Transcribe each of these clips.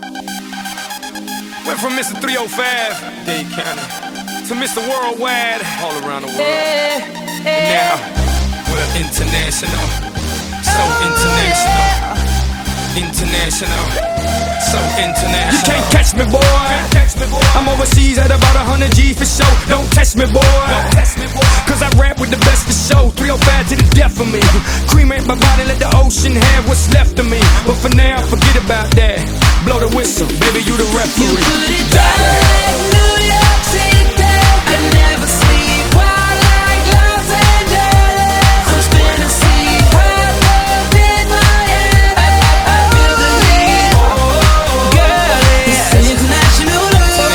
Went from Mr. 305, Dade County, to Mr. Worldwide, all around the world. And now, we're international. So oh, international. International. So international. You can't catch me, boy. Catch me, boy. I'm overseas at about 100 G for show. Don't test me, boy. Cause I rap with the best for show. 305 to the death of me. Cremate my body, let the ocean have what's left of me. But for now, forget about that. Blow the whistle, baby, you the referee. You put it down like New York City. I never sleep while like Los Angeles. I'm spinning sleep hot love in Miami. I feel the girl. It's international love.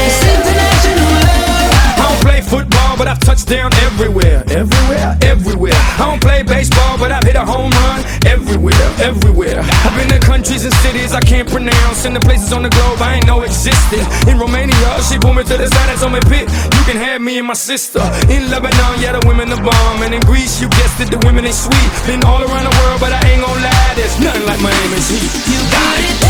It's international love. I don't play football, but I've touched down everywhere, everywhere, everywhere. I don't play baseball, but I've hit a home run everywhere, everywhere. I've been to countries and cities I can't pronounce, and the places on the globe I ain't know existed. In Romania, she pulled me to the side and told me, "Pit, you can have me and my sister." In Lebanon, yeah, the women are bomb, and in Greece, you guessed it, the women ain't sweet. Been all around the world, but I ain't gon' lie, there's nothing like Miami's heat. You got it